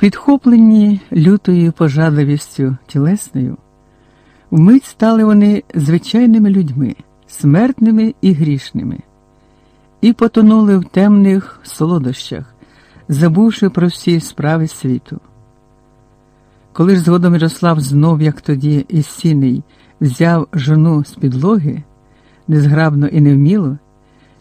Підхоплені лютою пожадливістю тілесною, вмить стали вони звичайними людьми, смертними і грішними, і потонули в темних солодощах, забувши про всі справи світу. Коли ж згодом Ярослав знов, як тоді, із сіней, взяв жону з підлоги, незграбно і невміло,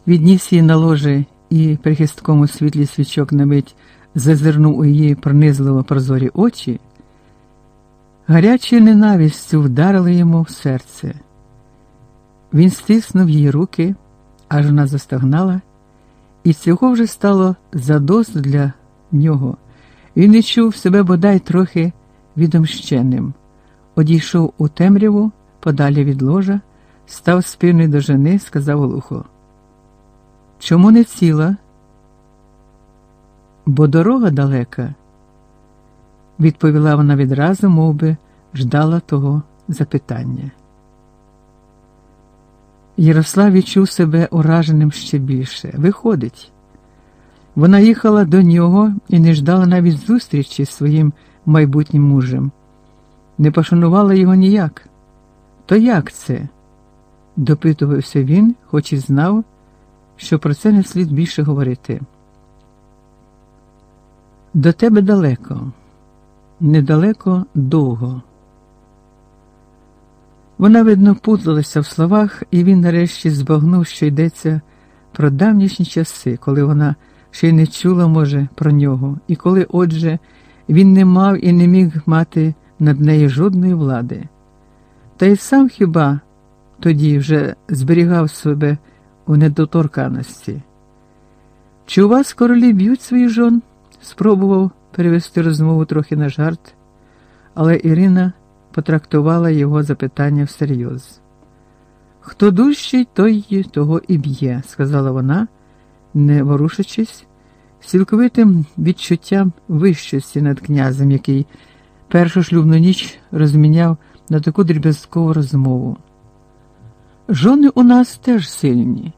відніс її на ложе і при хисткому світлі свічок на мить зазирнув у її пронизливо прозорі очі, гарячою ненавистю вдарили йому в серце. Він стиснув її руки, аж вона застогнала, і цього вже стало задос для нього. Він не чув себе бодай трохи відомщеним, одійшов у темряву подалі від ложа, став спиною до жени, сказав глухо. Чому не ціла? Бо дорога далека, відповіла вона відразу, мов би, ждала того запитання. Ярослав відчув себе ураженим ще більше. Виходить, вона їхала до нього і не ждала навіть зустрічі з своїм майбутнім мужем, не пошанувала його ніяк. То як це? допитувався він, хоч і знав, що про це не слід більше говорити. До тебе далеко, недалеко довго. Вона, видно, путлилася в словах, і він нарешті збагнув, що йдеться про давнішні часи, коли вона ще й не чула, може, про нього, і коли, отже, він не мав і не міг мати над нею жодної влади. Та й сам хіба тоді вже зберігав себе у недоторканості. Чи у вас королі б'ють свої жон? Спробував перевести розмову трохи на жарт, але Ірина потрактувала його запитання всерйоз. Хто дужчий, той того і б'є, сказала вона, не ворушачись, цілковитим відчуттям вищості над князем, який першу шлюбну ніч розміняв на таку дріб'язкову розмову. Жони у нас теж сильні.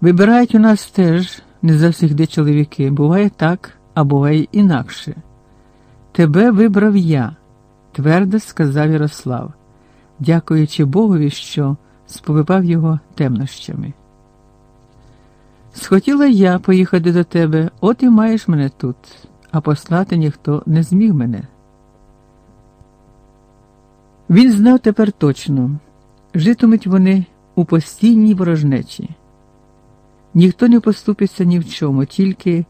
Вибирають у нас теж не завсігди чоловіки. Буває так, а буває інакше. Тебе вибрав я, твердо сказав Ярослав, дякуючи Богові, що сповивав його темнощами. Схотіла я поїхати до тебе, от і маєш мене тут, а послати ніхто не зміг мене. Він знав тепер точно, житимуть вони у постійній ворожнечі. Ніхто не поступиться ні в чому, тільки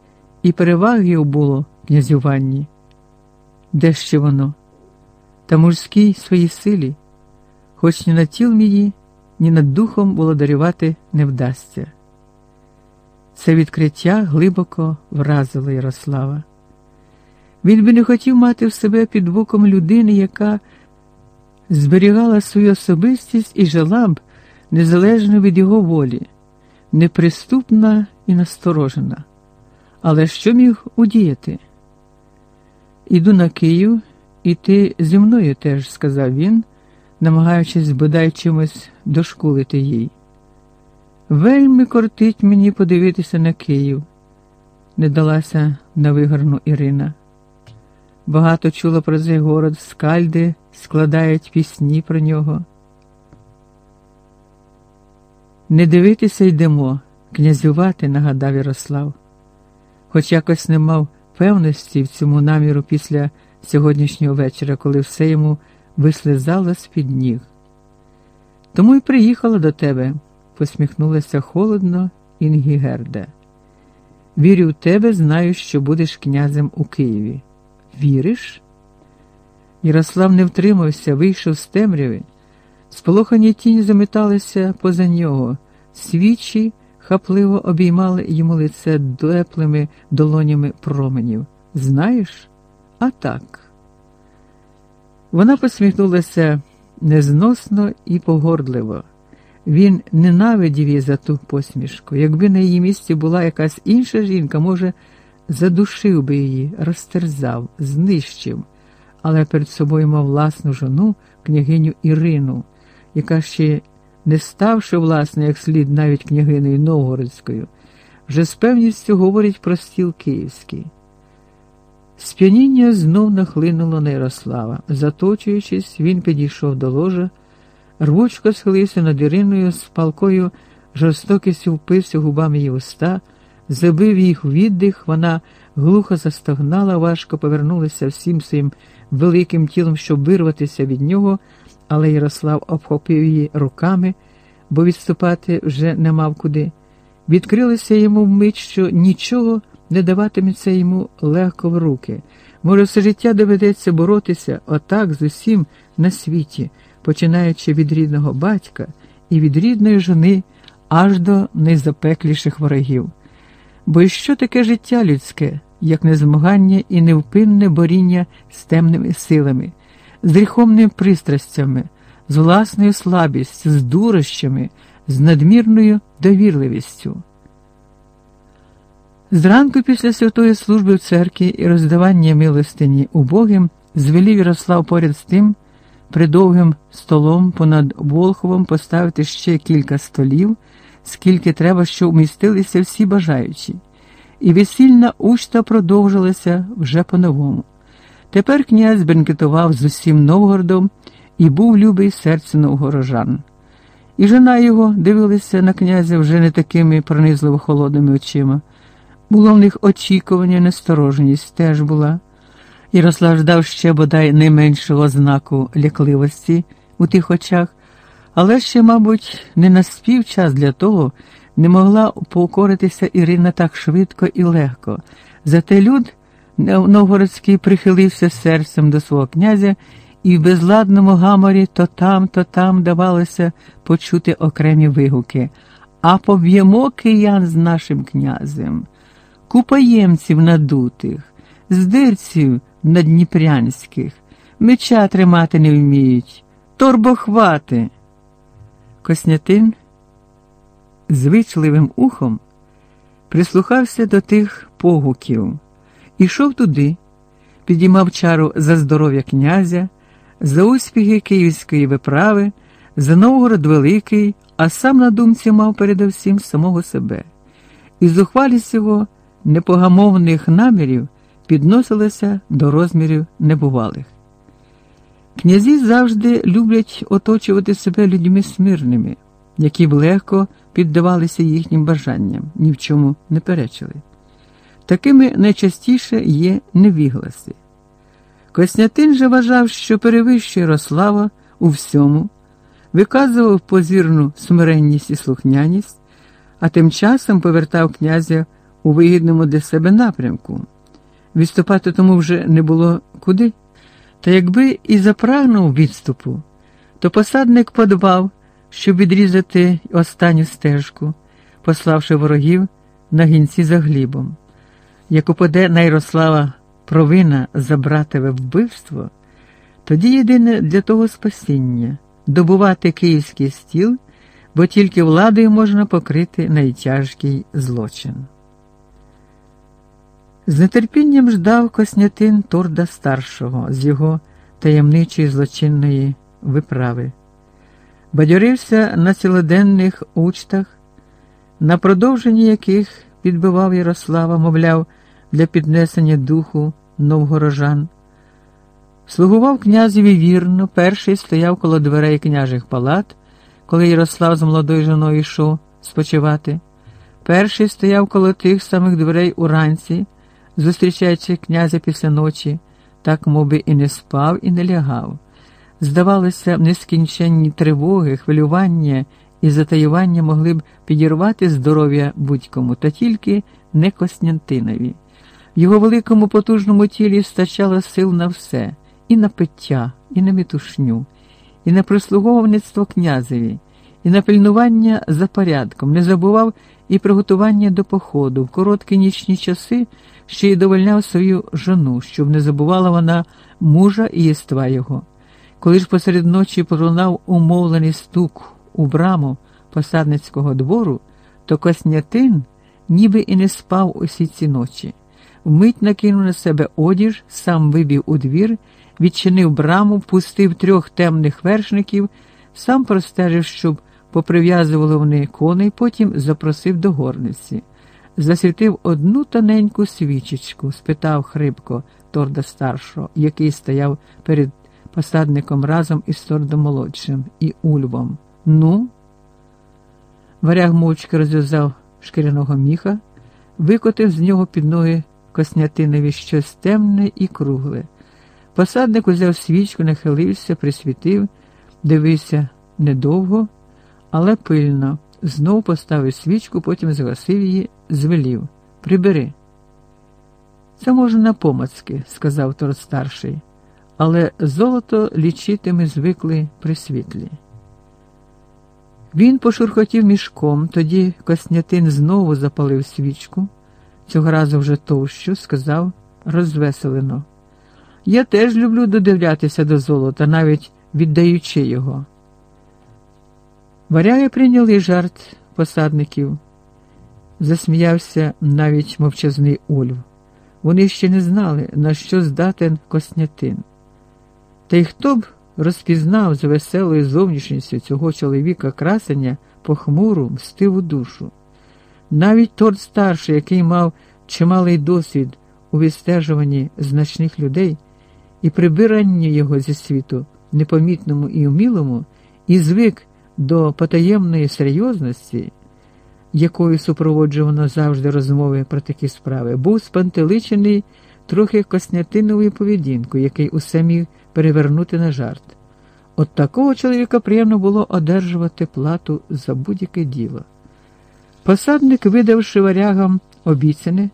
і переваги було князюванні. Де ще воно? Та мужській своїй силі, хоч ні на тіл мії, ні над духом володарювати не вдасться. Це відкриття глибоко вразило Ярослава. Він би не хотів мати в себе під боком людини, яка зберігала свою особистість і жила б незалежно від його волі, неприступна і насторожена. Але що міг удіяти? Іду на Київ, і ти зі мною теж, сказав він, намагаючись бодай чимось дошкулити їй. Вельми кортить мені подивитися на Київ, не далася на вигорну Ірина. Багато чула про цей город, скальди складають пісні про нього. Не дивитися йдемо, князювати, нагадав Ярослав, хоч якось не мав певності в цьому наміру після сьогоднішнього вечора, коли все йому вислизало з-під ніг. Тому й приїхала до тебе, посміхнулася холодно Інгігерда. Вірю в тебе, знаю, що будеш князем у Києві. Віриш? Ярослав не втримався, вийшов з темряви. Сполохані тіні заметалися поза нього, свічі хапливо обіймали йому лице теплими долонями променів. Знаєш? А так. Вона посміхнулася незносно і погордливо. Він ненавидів її за ту посмішку. Якби на її місці була якась інша жінка, може, задушив би її, розтерзав, знищив, але перед собою мав власну жону, княгиню Ірину яка ще не ставши, власне, як слід навіть княгиною Новгородською, вже з певністю говорить про стіл київський. Сп'яніння знов нахлинуло на Ярослава. Заточуючись, він підійшов до ложа, рвучко схилився над Іриною з палкою, жорстокістю впився губами її уста, забив їх віддих, вона глухо застогнала, важко повернулася всім своїм великим тілом, щоб вирватися від нього, але Ярослав обхопив її руками, бо відступати вже не мав куди. Відкрилося йому вмить, що нічого не даватиметься йому легко в руки. Може, все життя доведеться боротися отак з усім на світі, починаючи від рідного батька і від рідної жони аж до найзапекліших ворогів. Бо і що таке життя людське, як незмагання і невпинне боріння з темними силами, з гріховними пристрастями, з власною слабістю, з дурощами, з надмірною довірливістю. Зранку після святої служби в церкві і роздавання милостині убогим звелів Ярослав поряд з тим, придовгим столом понад Волховом поставити ще кілька столів, скільки треба, щоб вмістилися всі бажаючі, і весільна учта продовжилася вже по-новому. Тепер князь бенкетував з усім Новгородом і був любий серцю новгорожан. І жена його дивилася на князя вже не такими пронизливо холодними очима. Було в них очікування, настороженість теж була. Ярослав ждав ще бодай не меншого знаку лякливості у тих очах, але ще, мабуть, не наспів час для того, не могла покоритися Ірина так швидко і легко. Зате люд новгородський прихилився серцем до свого князя, і в безладному гаморі то там, то там давалося почути окремі вигуки. А поб'ємо киян з нашим князем купаємців надутих, здирців надніпрянських, меча тримати не вміють, торбохвати. Коснятин звичливим ухом прислухався до тих погуків, ішов туди, підіймав чару за здоров'я князя, за успіхи київської виправи, за Новгород Великий, а сам на думці мав передовсім самого себе. І зухвалість його непогамовних намірів підносилася до розмірів небувалих. Князі завжди люблять оточувати себе людьми смирними, які б легко піддавалися їхнім бажанням, ні в чому не перечили. Такими найчастіше є невігласи. Коснятин же вважав, що перевищує Рослава у всьому, виказував позірну смиренність і слухняність, а тим часом повертав князя у вигідному для себе напрямку. Відступати тому вже не було куди. Та якби і запрагнув відступу, то посадник подбав, щоб відрізати останню стежку, пославши ворогів на гінці за глібом. Як упаде на Ярослава провина за братове вбивство, тоді єдине для того спасіння добувати київський стіл, бо тільки владою можна покрити найтяжкий злочин. З нетерпінням ждав Коснятин Торда старшого з його таємничої злочинної виправи, бадьорився на цілоденних учтах, на продовженні яких підбивав Ярослава, мовляв, для піднесення духу новгорожан. Слугував князеві вірно, перший стояв коло дверей княжих палат, коли Ярослав з молодою жоною йшов спочивати. Перший стояв коло тих самих дверей уранці зустрічаючи князя після ночі, так моби і не спав, і не лягав. Здавалося, нескінченні тривоги, хвилювання і затаювання могли б підірвати здоров'я будь-кому, та тільки не Костянтинові. В його великому потужному тілі стачало сил на все, і на пиття, і на метушню, і на прислуговництво князеві, і на пильнування за порядком, не забував і приготування до походу в короткі нічні часи ще й довольняв свою жону, щоб не забувала вона мужа і єства його. Коли ж посеред ночі пролунав умовлений стук у браму посадницького двору, то Коснятин ніби і не спав усі ці ночі. Вмить накинув на себе одіж, сам вибіг у двір, відчинив браму, пустив трьох темних вершників, сам простежив, щоб поприв'язували вони коней, потім запросив до горниці засвітив одну тоненьку свічечку, спитав хрипко торда старшого, який стояв перед посадником разом із тордом молодшим і Ульвом. Ну, варяг мовчки розв'язав шкіряного міха, викотив з нього під ноги Коснятинові щось темне і кругле. Посадник узяв свічку, нахилився, присвітив, дивився недовго, але пильно. Знов поставив свічку, потім згасив її, звелів. Прибери. Це можна на помацки, сказав Тор старший, але золото лічити ми звикли при світлі. Він пошурхотів мішком, тоді Коснятин знову запалив свічку, цього разу вже товщу, сказав розвеселено. Я теж люблю додивлятися до золота, навіть віддаючи його. Варяги прийняли жарт посадників. Засміявся навіть мовчазний Ольв. Вони ще не знали, на що здатен Коснятин. Та й хто б розпізнав з веселою зовнішністю цього чоловіка красення похмуру, мстиву душу. Навіть торт старший, який мав чималий досвід у відстежуванні значних людей і прибиранні його зі світу, непомітному і умілому, і звик до потаємної серйозності, якою супроводжувано завжди розмови про такі справи, був спантеличений трохи коснятиновою поведінкою, який усе міг перевернути на жарт. От такого чоловіка приємно було одержувати плату за будь-яке діло. Посадник, видавши варягам обіцяне,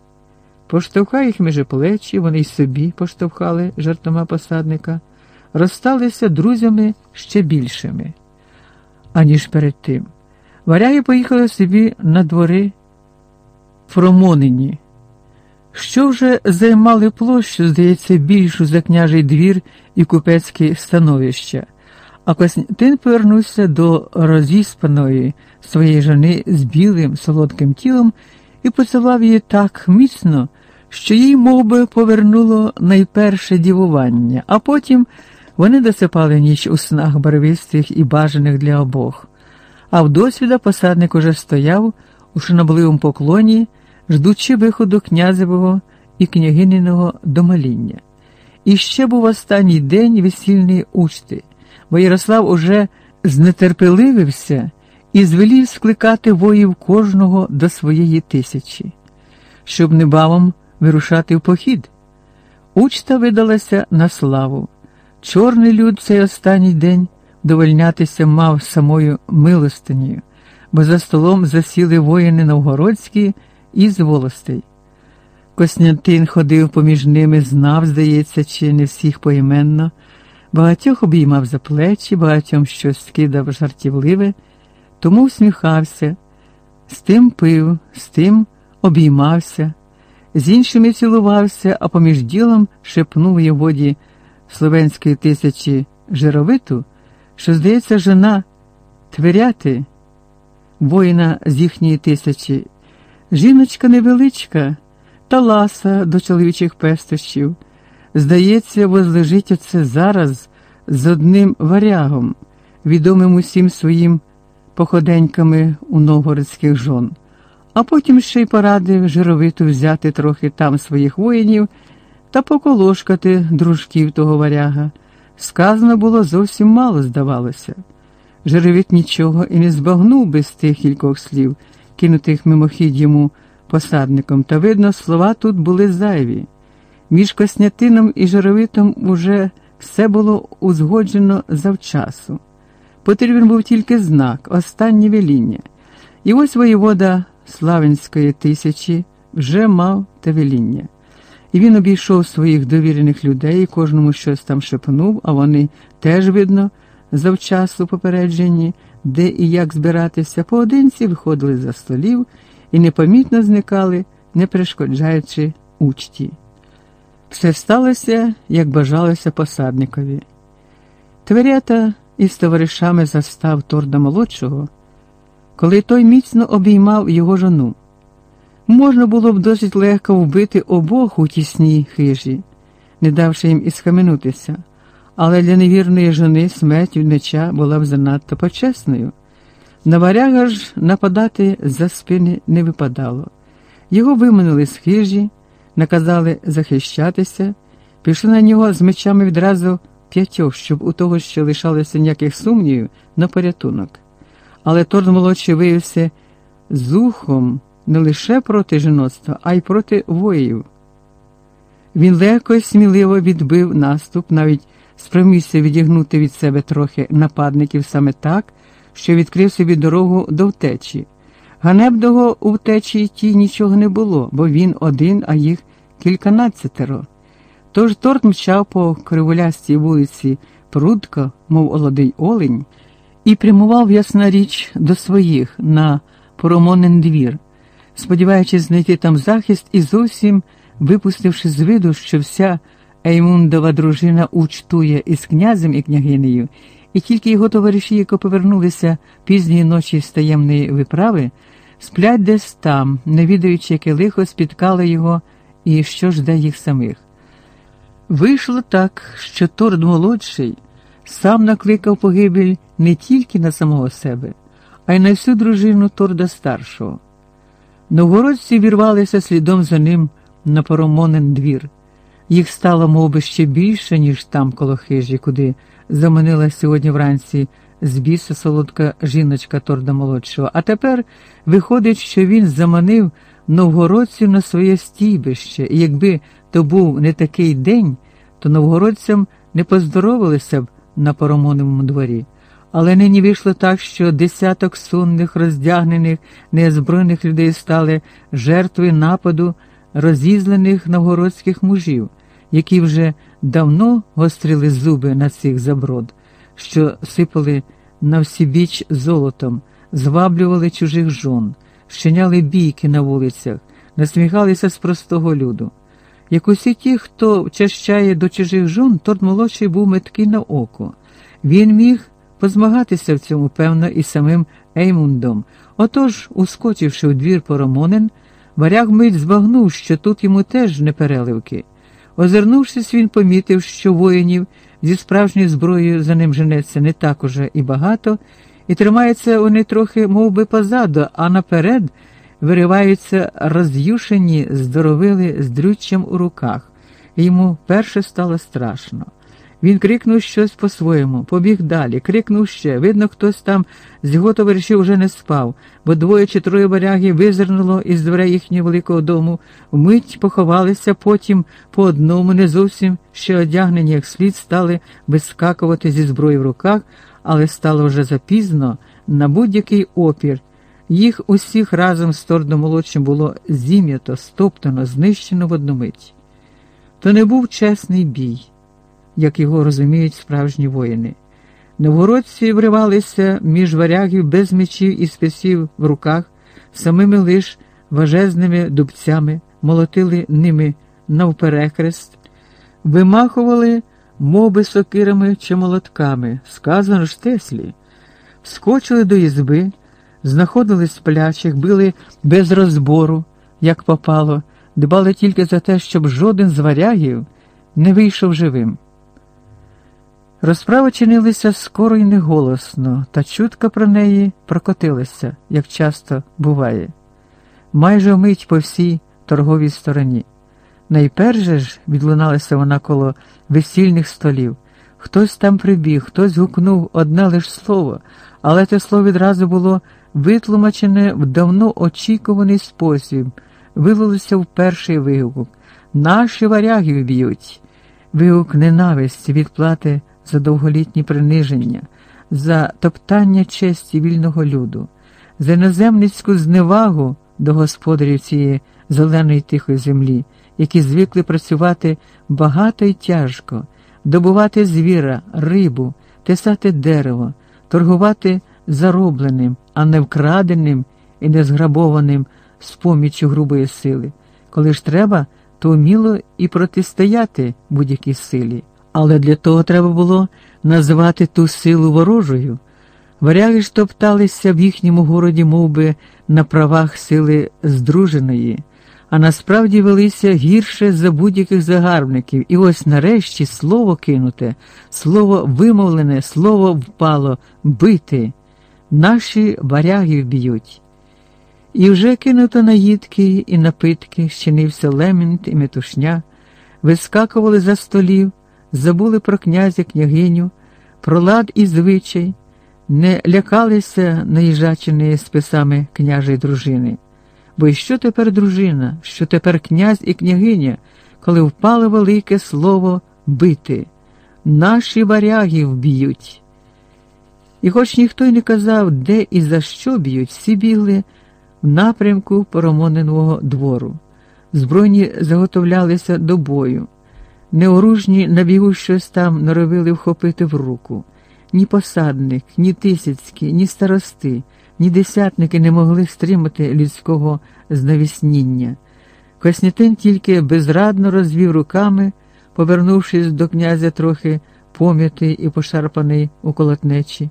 поштовхав їх між плечі, вони й собі поштовхали жартома посадника, розсталися друзями ще більшими, аніж перед тим. Варяги поїхали собі на двори Фромонині, що вже займали площу, здається, більшу за княжий двір і купецькі становища. А Костянтин повернувся до розіспаної своєї жони з білим солодким тілом і поцілував її так міцно, що їй мов би, повернуло найперше дівування, а потім вони досипали ніч у снах барвистих і бажаних для обох. А вдосвіда посадник уже стояв у шанобливому поклоні, ждучи виходу князевого і княгининого домаління. І ще був останній день весільної учти бо Ярослав уже знетерпеливився і звелів скликати воїв кожного до своєї тисячі, щоб небавом вирушати в похід. Учта видалася на славу. Чорний люд цей останній день довольнятися мав самою милостинею, бо за столом засіли воїни новгородські і з волостей. Коснятин ходив поміж ними, знав, здається, чи не всіх поіменно. Багатьох обіймав за плечі, багатьом щось скидав жартівливе, тому всміхався, з тим пив, з тим обіймався, з іншими цілувався, а поміж ділом шепнув воді словенської тисячі жировиту, що, здається, жена тверяти, воїна з їхньої тисячі, жіночка невеличка та ласа до чоловічих пестощів. Здається, возлежить оце зараз з одним варягом, відомим усім своїм походеньками у новгородських жон, а потім ще й порадив жировиту взяти трохи там своїх воїнів та поколошкати дружків того варяга. Сказано було зовсім мало, здавалося. Жировіт нічого і не збагнув без тих кількох слів, кинутих мимохідь йому посадником, та, видно, слова тут були зайві. Між Коснятином і Жировитом уже все було узгоджено завчасу. Потрібен був тільки знак, останнє веління. І ось воєвода Славянської тисячі вже мав те веління. І він обійшов своїх довірених людей, кожному щось там шепнув, а вони теж, видно, завчасу попереджені, де і як збиратися, поодинці виходили за столів і непомітно зникали, не перешкоджаючи учті. Все сталося, як бажалося посадникові. Тверята із товаришами застав Торда молодшого, коли той міцно обіймав його жону. Можна було б досить легко вбити обох у тісній хижі, не давши їм і схаменутися, але для невірної жони смерть від меча була б занадто почесною. На варяга ж нападати за спини не випадало. Його виманули з хижі наказали захищатися, Пішли на нього з мечами відразу п'ятьох, щоб у того, що лишалося ніяких сумнівів, на порятунок. Але Торд молодший виявився зухом не лише проти жіноцтва, а й проти воїв. Він легко і сміливо відбив наступ, навіть спромігся відігнути від себе трохи нападників саме так, що відкрив собі дорогу до втечі. Ганебного у втечі тій нічого не було, бо він один, а їх кільканадцятеро. Тож торт мчав по криволястій вулиці прудко, мов олодий олень, і прямував, ясна річ, до своїх на поромонен двір, сподіваючись знайти там захист і зовсім випустивши з виду, що вся Еймундова дружина учтує із князем і княгинею, і тільки його товариші, які повернулися пізньої ночі з таємної виправи, сплять десь там, не відаючи, яке лихо спіткало його і що жде їх самих. Вийшло так, що Торд молодший сам накликав погибель не тільки на самого себе, а й на всю дружину Торда старшого. Новгородці вірвалися слідом за ним на поромонен двір. Їх стало мов би, ще більше, ніж там коло хижі, куди заманила сьогодні вранці з біса солодка жіночка Торда молодшого. А тепер виходить, що він заманив новгородців на своє стійбище, і якби то був не такий день, то новгородцям не поздоровилися б на поромоневому дворі. Але нині вийшло так, що десяток сунних, роздягнених, неозброєних людей стали жертвою нападу розізлених новгородських мужів, які вже давно гострили зуби на цих заброд, що сипали на всібіч золотом, зваблювали чужих жон, щиняли бійки на вулицях, насміхалися з простого люду. Як усі ті, хто вчащає до чужих жон, торт молодший був меткий на око. Він міг позмагатися в цьому, певно, і самим Еймундом. Отож, ускочивши у двір поромонен, варяг мить збагнув, що тут йому теж не переливки. Озирнувшись, він помітив, що воїнів зі справжньою зброєю за ним женеться не так уже і багато, і тримаються вони трохи мов би, позаду, а наперед вириваються роз'юшені здоровили з дрюччям у руках. Йому перше стало страшно. Він крикнув щось по-своєму, побіг далі, крикнув ще. Видно, хтось там з його товаришів уже не спав, бо двоє чи троє варягів визирнуло із дверей їхнього великого дому, вмить поховалися, потім по одному, не зовсім ще одягнені, як слід, стали вискакувати зі зброї в руках, але стало вже запізно на будь-який опір. Їх усіх разом з Тордом молодшим було зім'ято, стоптано, знищено в одну мить. То не був чесний бій як його розуміють справжні воїни. Новгородці вривалися між варягів без мечів і списів в руках, самими лиш важезними дубцями, молотили ними навперехрест, вимахували моби сокирами чи молотками, сказано ж теслі, скочили до ізби, знаходили сплячих, били без розбору, як попало, дбали тільки за те, щоб жоден з варягів не вийшов живим. Розправи чинилися скоро й неголосно, та чутка про неї прокотилася, як часто буває, майже вмить по всій торговій стороні. Найперше ж відлуналася вона коло весільних столів. Хтось там прибіг, хтось гукнув одне лиш слово, але те слово відразу було витлумачене в давно очікуваний спосіб, вилилося в перший вигук. Наші варяги б'ють. Вигук ненависті відплати за довголітні приниження, за топтання честі вільного люду, за іноземницьку зневагу до господарів цієї зеленої тихої землі, які звикли працювати багато і тяжко, добувати звіра, рибу, тесати дерево, торгувати заробленим, а не вкраденим і не зграбованим з поміччю грубої сили. Коли ж треба, то вміло і протистояти будь-якій силі. Але для того треба було назвати ту силу ворожою. Варяги ж топталися в їхньому городі мов би, на правах сили здруженої, а насправді велися гірше за будь-яких загарбників. І ось нарешті слово кинуте, слово вимовлене, слово впало бити. Наші варяги б'ють. І вже кинуто наїдки і напитки, щинився лемінт і метушня. вискакували за столів, забули про князя княгиню, про лад і звичай, не лякалися наїжаченої списами княжої дружини. Бо і що тепер дружина, що тепер князь і княгиня, коли впало велике слово бити, наші варяги вб'ють. І хоч ніхто й не казав, де і за що б'ють, всі бігли в напрямку Поромоненого двору. Збройні заготовлялися до бою. Неоружні на бігу щось там норовили вхопити в руку. Ні посадник, ні тисяцькі, ні старости, ні десятники не могли стримати людського знавісніння. Коснятин тільки безрадно розвів руками, повернувшись до князя трохи пом'ятий і пошарпаний у колотнечі.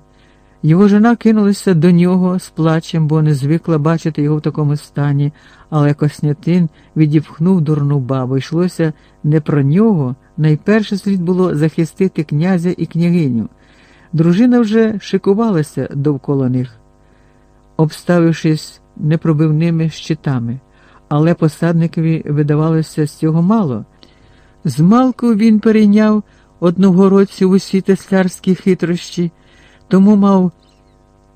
Його жона кинулася до нього з плачем, бо не звикла бачити його в такому стані, але Коснятин відіпхнув дурну бабу. Йшлося не про нього. Найперше слід було захистити князя і княгиню. Дружина вже шикувалася довкола них, обставившись непробивними щитами, але посадникові видавалося з цього мало. Змалку він перейняв одногородців усі теслярські хитрощі тому мав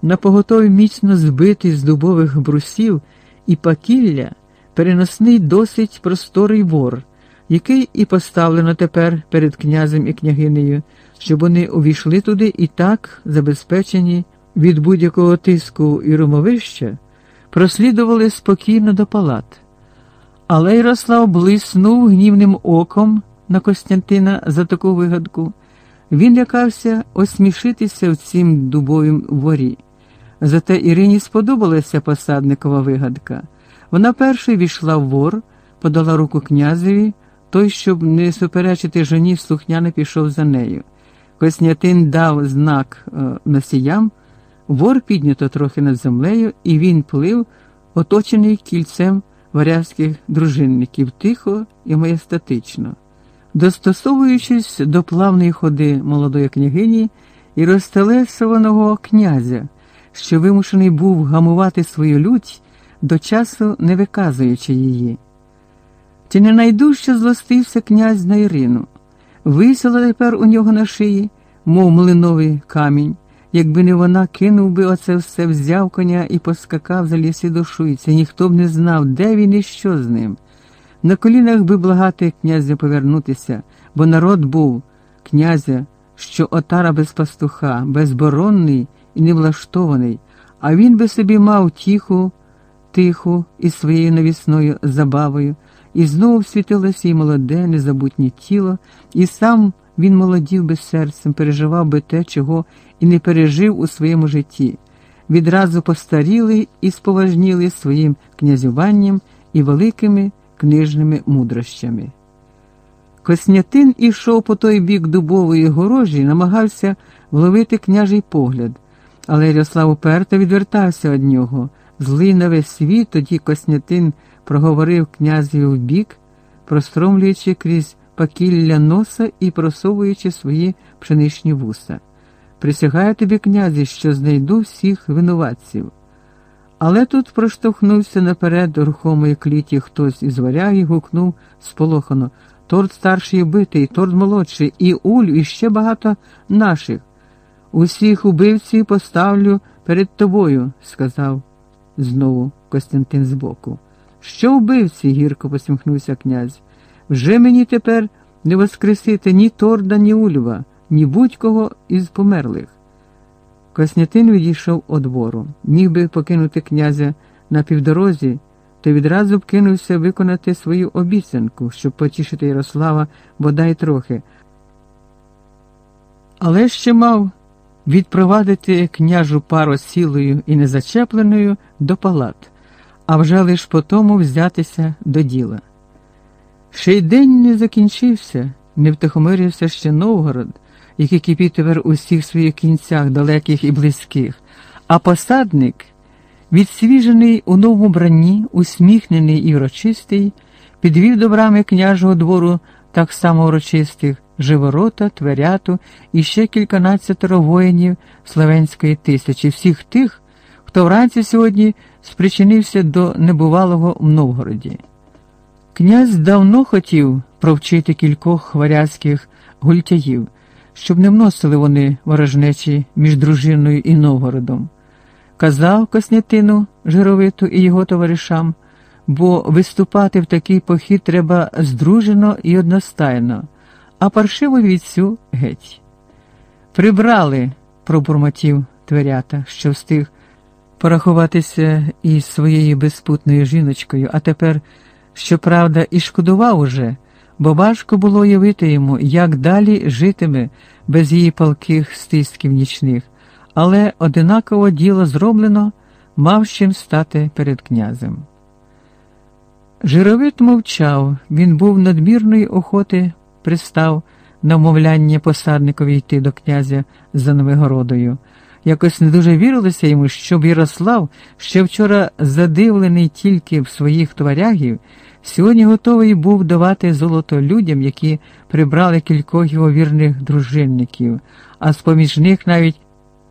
напоготові міцно збитий з дубових брусів і пакілля переносний досить просторий вор, який і поставлено тепер перед князем і княгинею, щоб вони увійшли туди і так, забезпечені від будь-якого тиску і румовища, прослідували спокійно до палат. Але Ярослав блиснув гнівним оком на Костянтина за таку вигадку. Він лякався осмішитися в цім дубовім ворі. Зате Ірині сподобалася посадникова вигадка. Вона першою війшла в вор, подала руку князеві, той, щоб не суперечити жоні, слухняно пішов за нею. Коснятин дав знак е, носіям, вор піднято трохи над землею, і він плив, оточений кільцем варязьких дружинників, тихо і маєстатично. Достосовуючись до плавної ходи молодої княгині і розтелесованого князя, що вимушений був гамувати свою лють, до часу не виказуючи її. Чи не найдужче злостився князь на Ірину, висіла тепер у нього на шиї, мов млиновий камінь, якби не вона кинув би оце все, взяв коня і поскакав за лісі до Шуйця, ніхто б не знав, де він і що з ним. На колінах би благати князя повернутися, бо народ був князя, що отара без пастуха, безборонний і невлаштований, а він би собі мав тиху, тиху із своєю навісною забавою, і знову світилося й молоде, незабутнє тіло, і сам він молодів би серцем, переживав би те, чого і не пережив у своєму житті. Відразу постаріли і споважніли своїм князюванням і великими книжними мудрощами. Коснятин ішов по той бік дубової горожі намагався вловити княжий погляд, але Ярослав уперто відвертався від нього. Злий на весь світ, тоді Коснятин проговорив князів в бік, простромлюючи крізь пакілля носа і просовуючи свої пшеничні вуса. Присягаю тобі, князі, що знайду всіх винуватців. Але тут проштовхнувся наперед рухомої кліті хтось із варяг і гукнув сполохано Торт старший битий, торт молодший, і Уль, і ще багато наших. Усіх убивців поставлю перед тобою, сказав знову Костянтин збоку. Що вбивці? гірко посміхнувся князь. Вже мені тепер не воскресити ні торда, ні ульва, ні будь-кого із померлих. Коснятин відійшов од двору. Міг би покинути князя на півдорозі, то відразу б кинувся виконати свою обіцянку, щоб потішити Ярослава бодай трохи. Але ще мав відпровадити княжу пару сілою і незачепленою до палат, а вже лиш по тому взятися до діла. Ще й день не закінчився, не втихомирився ще Новгород який кипів тепер у всіх своїх кінцях, далеких і близьких, а посадник, відсвіжений у новому бранні, усміхнений і урочистий, підвів до брами княжого двору так само урочистих Живорота, Тверяту і ще кільканадцятеро воїнів Словенської тисячі, всіх тих, хто вранці сьогодні спричинився до небувалого в Новгороді. Князь давно хотів провчити кількох варязьких гультяїв, щоб не вносили вони ворожнечі між дружиною і Новгородом. Казав Коснятину Жировиту і його товаришам, бо виступати в такий похід треба здружено і одностайно, а паршиву війцю геть. Прибрали, пробурмотів тверята, що встиг порахуватися із своєю безпутною жіночкою, а тепер, щоправда, і шкодував уже, бо важко було уявити йому, як далі житиме без її палких стисків нічних, але одинаково діло зроблено, мав чим стати перед князем. Жировит мовчав, він був надмірної охоти, пристав на вмовляння посадникові йти до князя за Новигородою. Якось не дуже вірилося йому, щоб Ярослав, ще вчора задивлений тільки в своїх тварягів, сьогодні готовий був давати золото людям, які прибрали кількох його вірних дружинників, а з поміж них навіть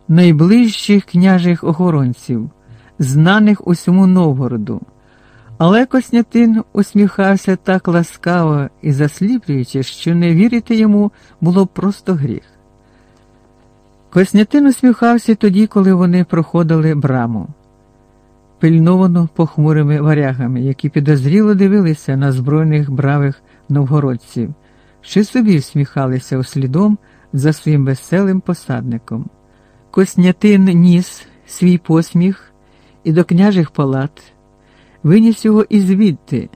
найближчих княжих охоронців, знаних усьому Новгороду. Але Коснятин усміхався так ласкаво і засліплюючи, що не вірити йому було просто гріх. Коснятин усміхався тоді, коли вони проходили браму, пильновано похмурими варягами, які підозріло дивилися на збройних бравих новгородців, чи собі всміхалися услідом за своїм веселим посадником. Коснятин ніс свій посміх і до княжих палат, виніс його і звідти,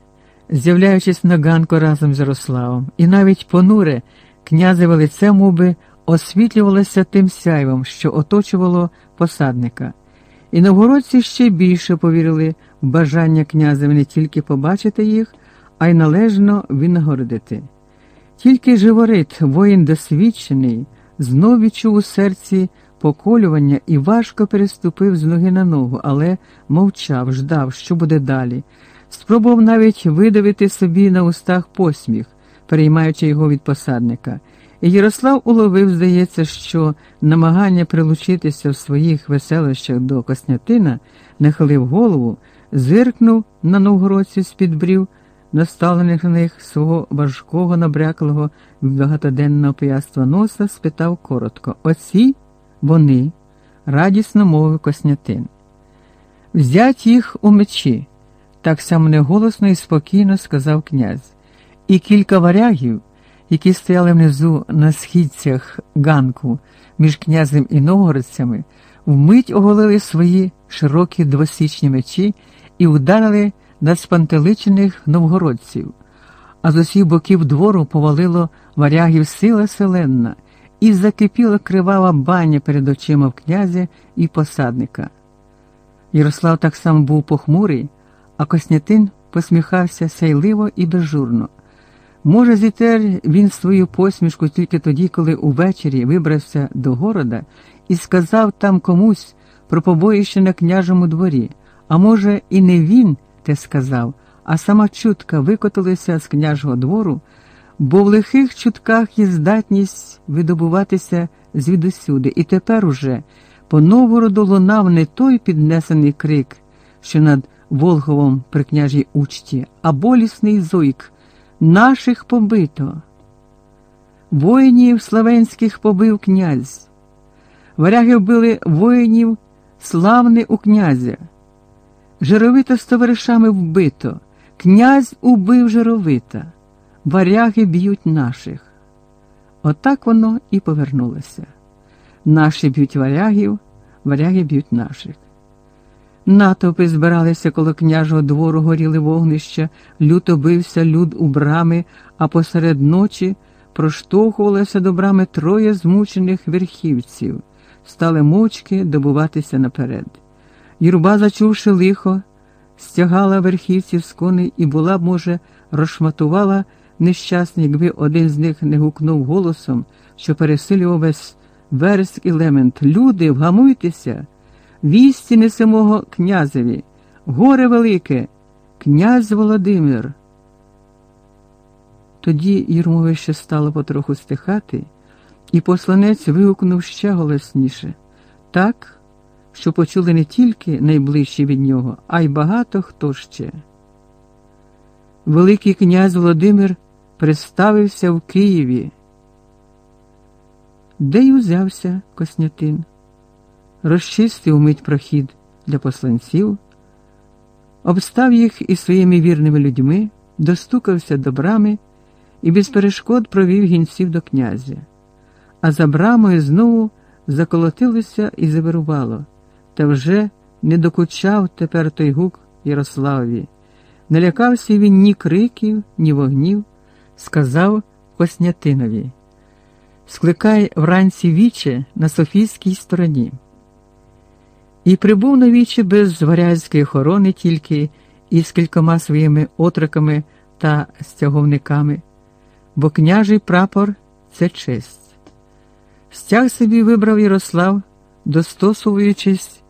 з'являючись на ганку разом з Ярославом, і навіть понуре князеве лице моби освітлювалося тим сяйвом, що оточувало посадника. І новгородці ще більше повірили в бажання князеві не тільки побачити їх, а й належно винагородити. Тільки Живорит, воїн досвідчений, знов відчув у серці поколювання і важко переступив з ноги на ногу, але мовчав, ждав, що буде далі. Спробував навіть видавити собі на устах посміх, переймаючи його від посадника. Ярослав уловив, здається, що намагання прилучитися в своїх веселищах до Коснятина нахилив голову, зиркнув на новгородців з-під брів, наставлених на них свого важкого, набряклого багатоденного пияства носа, спитав коротко Оці вони, радісно мовив Коснятин. Взять їх у мечі, так само неголосно і спокійно сказав князь, і кілька варягів які стояли внизу на східцях ганку між князем і новгородцями, вмить оголили свої широкі двосічні мечі і ударили на спантеличених новгородців, а з усіх боків двору повалило варягів сила селенна, і закипіла кривава баня перед очима в князя і посадника. Ярослав так само був похмурий, а Коснятин посміхався сяйливо і безжурно. Може, зітер він свою посмішку тільки тоді, коли увечері вибрався до города і сказав там комусь про побоїще на княжому дворі, а може, і не він те сказав, а сама чутка викотилася з княжого двору, бо в лихих чутках є здатність видобуватися звідусюди, і тепер уже по Новгороду лунав не той піднесений крик, що над Волговом при княжій учті, а болісний зойк. Наших побито, воїнів славенських побив князь, варяги вбили воїнів славни у князя, Жировита з товаришами вбито, князь убив Жировита, варяги б'ють наших. Отак воно і повернулося. Наші б'ють варягів, варяги б'ють наших. Натовпи збиралися коло княжого двору, горіли вогнища, люто бився люд у брами, а посеред ночі проштовхувалося до брами троє змучених верхівців, стали мочки добуватися наперед. Юрба, зачувши лихо, стягала верхівців з коней і була б, може, розшматувала нещасні, якби один з них не гукнув голосом, що пересилював весь вереск і лемент. Люди, вгамуйтеся! Вісті несемого князеві, горе велике, князь Володимир. Тоді Єрмовище стало потроху стихати, і посланець вигукнув ще голосніше так, що почули не тільки найближчі від нього, а й багато хто ще. Великий князь Володимир представився в Києві. Де й узявся Коснятин, розчистив мить прохід для посланців, обстав їх із своїми вірними людьми, достукався до брами і без перешкод провів гінців до князя. А за брамою знову заколотилося і завирувало, та вже не докучав тепер той гук Ярославові. Не лякався він ні криків, ні вогнів, сказав Коснятинові. Скликай вранці віче на Софійській стороні. І прибув на віче без варязької охорони тільки із кількома своїми отроками та стяговниками, бо княжий прапор це честь. Стяг собі вибрав Ярослав, достосуючись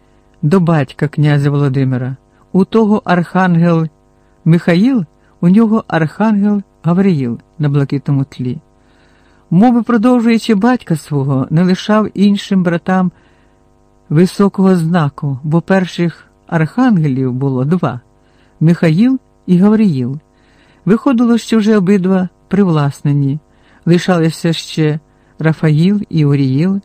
до батька князя Володимира. У того архангел Михаїл, у нього архангел Гавриїл на блакитному тлі. Мови, продовжуючи батька свого, не лишав іншим братам високого знаку, бо перших архангелів було два Михаїл і Гавриїл. Виходило, що вже обидва привласнені, лишалися ще Рафаїл і Оріїл,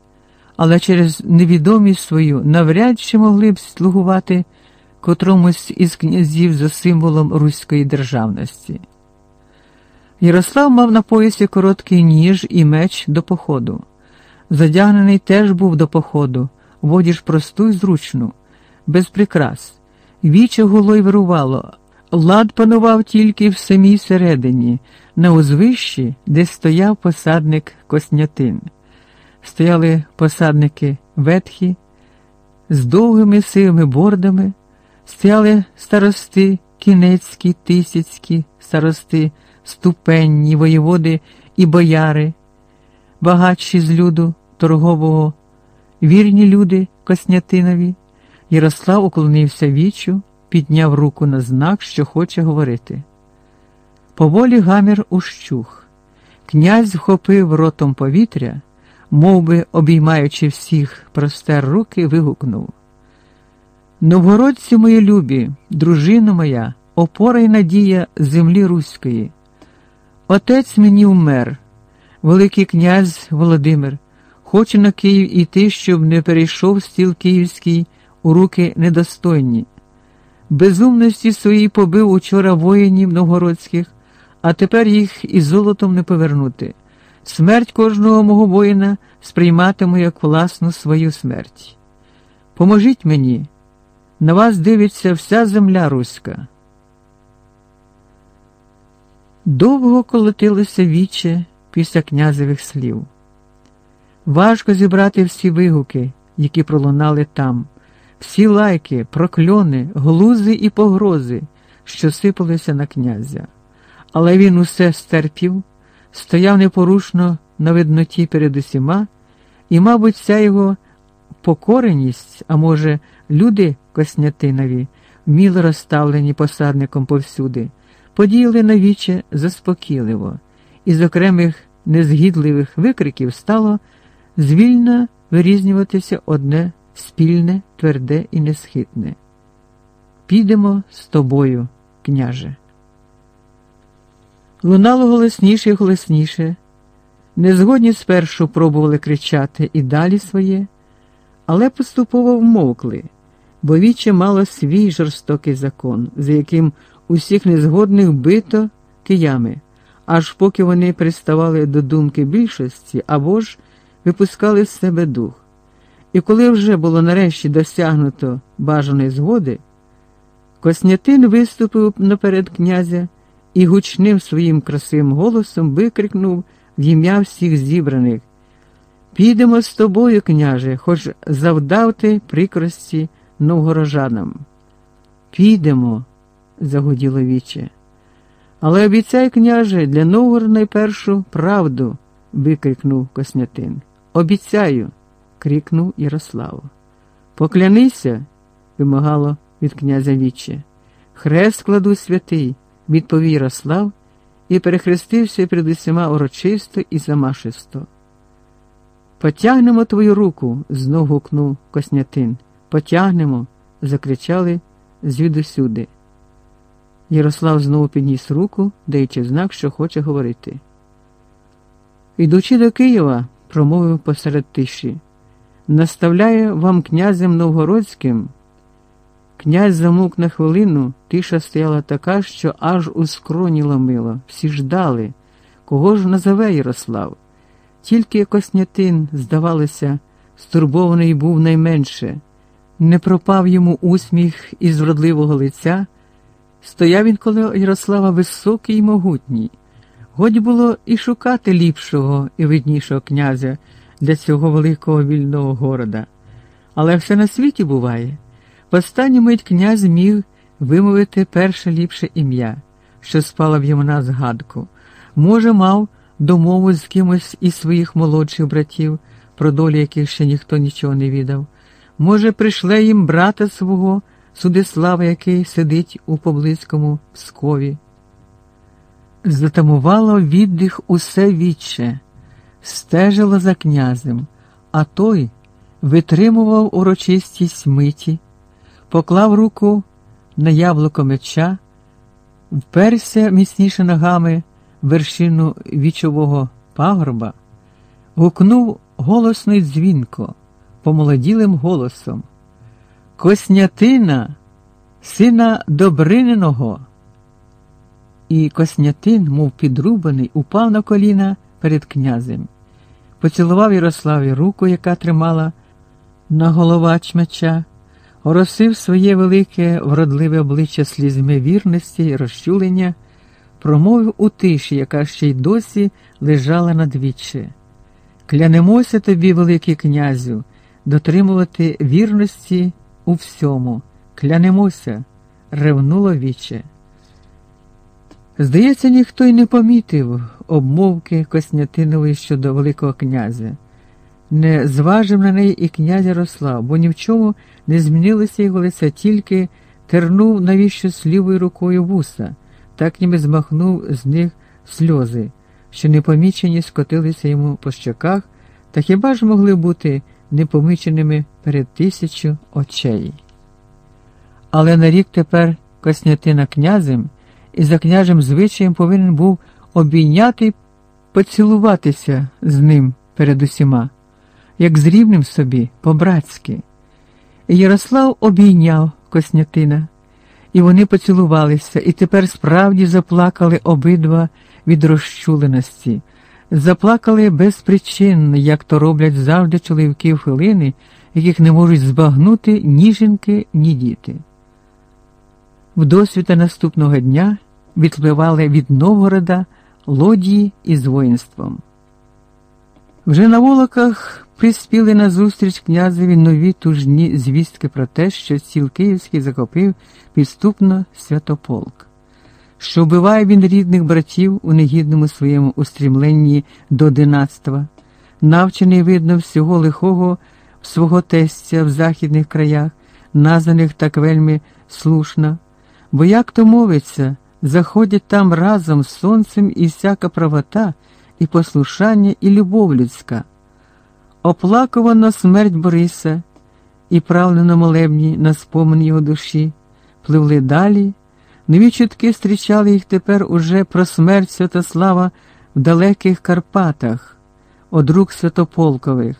але через невідомість свою навряд чи могли б слугувати котромусь із князів за символом руської державності. Ярослав мав на поясі короткий ніж і меч до походу. Задягнений теж був до походу, водіж просту й зручну, без прикрас. Віче гуло й вирувало. Лад панував тільки в самій середині, на узвищі, де стояв посадник Коснятин. Стояли посадники ветхі, з довгими сивими бордами, стояли старости кінецькі, тисяцькі, старости ступенні, воєводи і бояри, багатші з люду торгового, вірні люди Коснятинові. Ярослав уклонився вічу, підняв руку на знак, що хоче говорити. Поволі гамір ущух. Князь вхопив ротом повітря, мов би, обіймаючи всіх, простер руки, вигукнув. Новгородці мої любі, дружина моя, опора й надія землі руської. Отець мені вмер, Великий князь Володимир, хоче на Київ іти, щоб не перейшов стіл київський у руки недостойні. Безумності своїй побив учора воїнів новгородських, а тепер їх і золотом не повернути. Смерть кожного мого воїна сприйматиму як власну свою смерть. Поможіть мені, на вас дивиться вся земля руська. Довго колотилося віче після князевих слів. Важко зібрати всі вигуки, які пролунали там, всі лайки, прокльони, глузи і погрози, що сипалися на князя. Але він усе стерпів, стояв непорушно на видноті перед усіма, і, мабуть, ця його покореність, а може, люди Коснятинові, вміло розставлені посадником повсюди подіяли навіче заспокійливо, із окремих незгідливих викриків стало звільно вирізнюватися одне спільне, тверде і несхитне. Підемо з тобою, княже. Лунало голосніше і голосніше. Незгодні спершу пробували кричати і далі своє, але поступово вмовкли, бо віче мало свій жорстокий закон, за яким усіх незгодних бито киями, аж поки вони приставали до думки більшості або ж випускали з себе дух. І коли вже було нарешті досягнуто бажаної згоди, Коснятин виступив наперед князя і гучним своїм красивим голосом викрикнув в ім'я всіх зібраних. Підемо з тобою, княже, хоч завдав ти прикрості новгорожанам. Підемо загуділо віче. Але обіцяй, княже, для Новгорода найпершу правду, викрикнув Коснятин. Обіцяю, крикнув Ярослав. Поклянися, вимагало від князя віче. Хрест кладу святий, відповів Ярослав і перехрестився перед усіма урочисто і замашисто. Потягнемо твою руку, знов гукнув Коснятин. Потягнемо, закричали звідусюди. Ярослав знову підніс руку, даючи знак, що хоче говорити. Йдучи до Києва, промовив посеред тиші, наставляю вам князем Новгородським. Князь замовк на хвилину, тиша стояла така, що аж у скроні ломило. Всі ждали, кого ж назове Ярослав. Тільки Коснятин, здавалося, стурбований був найменше, не пропав йому усміх із вродливого лиця. Стояв він коло Ярослава високий і могутній. Годі було і шукати ліпшого і виднішого князя для цього великого вільного города. Але все на світі буває. В останню мить князь міг вимовити перше ліпше ім'я, що спало в йому на згадку. Може, мав домову з кимось із своїх молодших братів, про долі яких ще ніхто нічого не відав. Може, прийшле їм брата свого, Судислава, який сидить у поблизькому Пскові. Затамувало віддих усе віче, стежило за князем, а той витримував урочистість миті, поклав руку на яблуко меча, вперся міцніше ногами вершину вічового пагорба, гукнув голосно дзвінко, помолоділим голосом. Коснятина, сина Добрининого. І Коснятин, мов підрубаний, упав на коліна перед князем, поцілував Ярославі руку, яка тримала на головач меча, оросив своє велике вродливе обличчя слізьми вірності і розчулення, промовив у тиші, яка ще й досі лежала надвіччя. Клянемося тобі, Великий князю, дотримувати вірності у всьому, клянемося, ревнуло віче. Здається, ніхто й не помітив обмовки Коснятинової щодо Великого князя, не зважив на неї і князь Ярослав, бо ні в чому не змінилося його лиця, тільки тернув навіщо лівою рукою вуса, так ніби змахнув з них сльози, що непомічені скотилися йому по щоках, та хіба ж могли бути непоміченими перед тисячу очей? Але на рік тепер Коснятина князем і за княжим звичаєм повинен був обійняти й поцілуватися з ним перед усіма, як з рівним собі, по-братськи. Ярослав обійняв Коснятина, і вони поцілувалися, і тепер справді заплакали обидва від розчуленості, заплакали безпричинно, як то роблять завжди чоловіки в хвилини, яких не можуть збагнути ні жінки, ні діти. В досвіта наступного дня відпливали від Новгорода лодії із воїнством. Вже на волоках приспіли назустріч князеві нові тужні звістки про те, що ціл Київський захопив підступно святополк, що вбиває він рідних братів у негідному своєму устрімленні до динатства, навчений, видно, всього лихого свого тестя в західних краях, названих так вельми слушно. Бо як то мовиться, заходять там разом з сонцем і всяка правота, і послушання, і любов людська. Оплакувано смерть Бориса і правлено молебні на спомин його душі, пливли далі, нові чутки зустрічали їх тепер уже про смерть Святослава в далеких Карпатах, од рук Святополкових,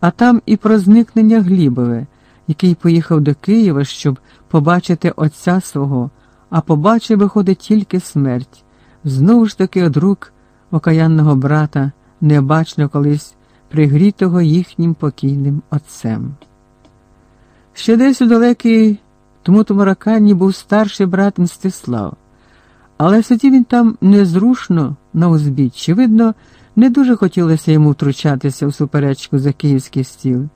а там і про зникнення Глібове, який поїхав до Києва, щоб побачити отця свого, а побачив, виходить тільки смерть, знову ж таки од рук окаянного брата, небачно колись пригрітого їхнім покійним отцем. Ще десь у далекій тому Маракані був старший брат Мстислав, але сидів він там незрушно на узбіччі. Видно, не дуже хотілося йому втручатися в суперечку за київський стіл,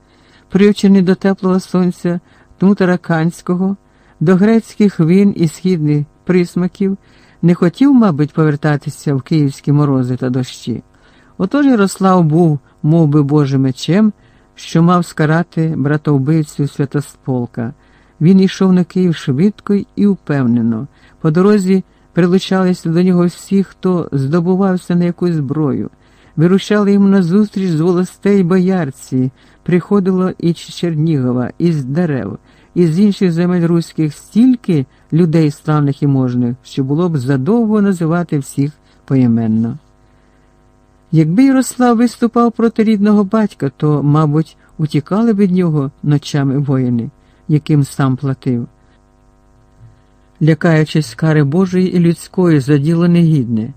привчений до теплого сонця Тмутараканського, до грецьких вин і східних присмаків, не хотів, мабуть, повертатися в київські морози та дощі. Отож Ярослав був мов би, Божим мечем, що мав скарати братовбивцю Святосполка. Він йшов на Київ швидко і впевнено. По дорозі прилучалися до нього всі, хто здобувався на якусь зброю. Вирушали йому назустріч з волостей боярці, приходило і Чернігова, із дерев, із інших земель руських стільки людей славних і можних, що було б задовго називати всіх поіменно. Якби Ярослав виступав проти рідного батька, то, мабуть, утікали б від нього ночами воїни, яким сам платив. Лякаючись кари Божої і людської, за діло негідне.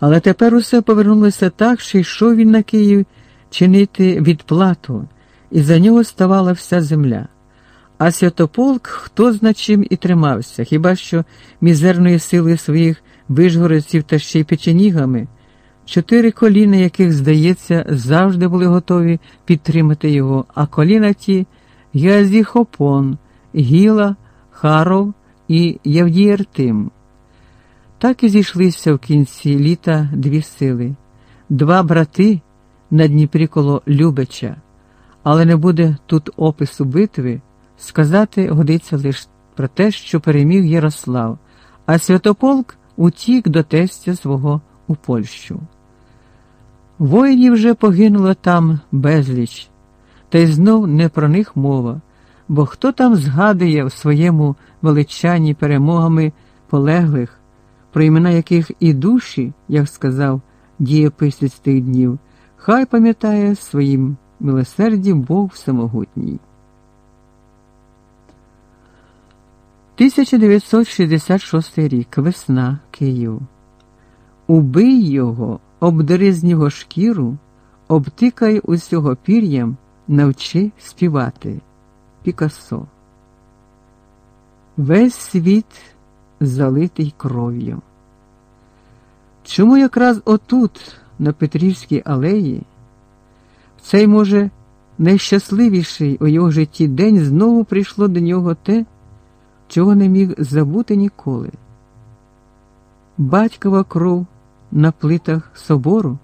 Але тепер усе повернулося так, що йшов він на Київ чинити відплату, і за нього ставала вся земля. А святополк хто зна чим і тримався, хіба що мізерною силою своїх вижгородців та ще й печенігами, чотири коліна, яких, здається, завжди були готові підтримати його, а коліна ті Язіхопон, Гіла, Харов і Явдієртим. Так і зійшлися в кінці літа дві сили, два брати на Дніпрі коло Любича, але не буде тут опису битви. Сказати годиться лише про те, що переміг Ярослав, а Святополк утік до тестя свого у Польщу. Воїнів вже погинуло там безліч, та й знов не про них мова, бо хто там згадує в своєму величанні перемогами полеглих, про імена яких і душі, як сказав дієписець тих днів, хай пам'ятає своїм милосердям Бог всемогутній. 1966 рік весна Київ. Убий його, обдери з нього шкіру, обтикай усього пір'ям, навчи співати. Пікассо. Весь світ залитий кров'ю. Чому якраз отут, на Петрівській алеї, в цей, може, найщасливіший у його житті день знову прийшло до нього те, чого не міг забути ніколи. Батькова кров на плитах собору.